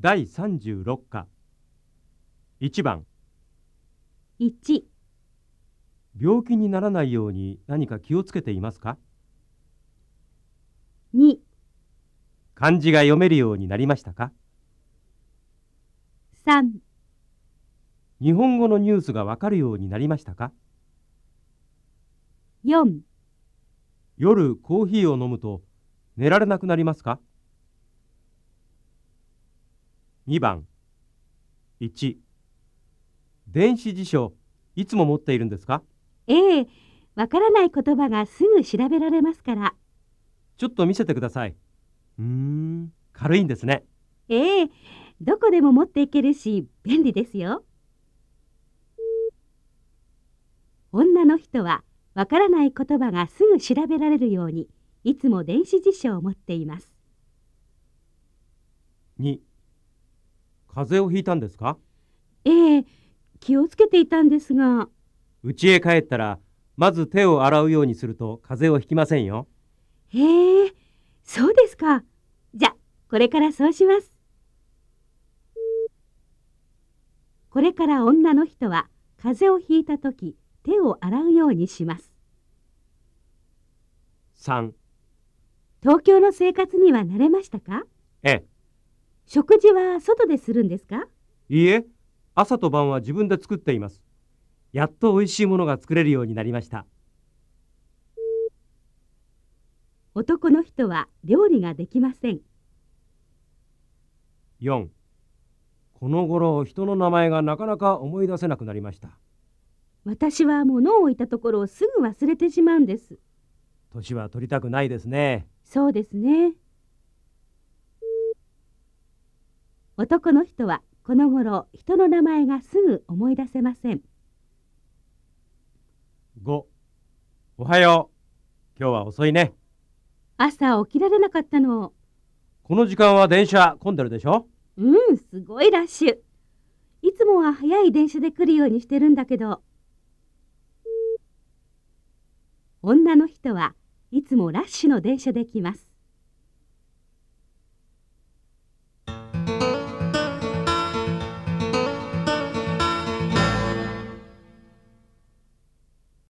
第36課。1番。1、病気にならないように何か気をつけていますか？2、漢字が読めるようになりましたか？3、日本語のニュースがわかるようになりましたか？4、夜コーヒーを飲むと寝られなくなりますか？2番1電子辞書いつも持っているんですか？ええ、わからない言葉がすぐ調べられますから。ちょっと見せてくださいうーん軽いんですねええ、どこでも持っていけるし、便利ですよ。女の人は、わからない言葉がすぐ調べられるように、いつも電子辞書を持っています。2風邪をひいたんですか？ええ、気をつけていたんですが、家へ帰ったらまず手を洗うようにすると風邪をひきませんよへえ、そうですか。じゃ、これからそうします。これから女の人は風邪をひいたとき手を洗うようにします。3東京の生活には慣れましたか？え食事は外でするんですか？いいえ朝と晩は自分で作っていますやっと美味しいものが作れるようになりました男の人は料理ができません。4この頃人の名前がなかなか思い出せなくなりました私は物を置いたところをすぐ忘れてしまうんです。年は取りたくないですねそうですね。男の人はこの頃人の名前がすぐ思い出せません。5おはよう今日は遅いね朝起きられなかったの。この時間は電車混んでるでしょ？うん、すごいラッシュ。いつもは早い電車で来るようにしてるんだけど。女の人はいつもラッシュの電車で来ます。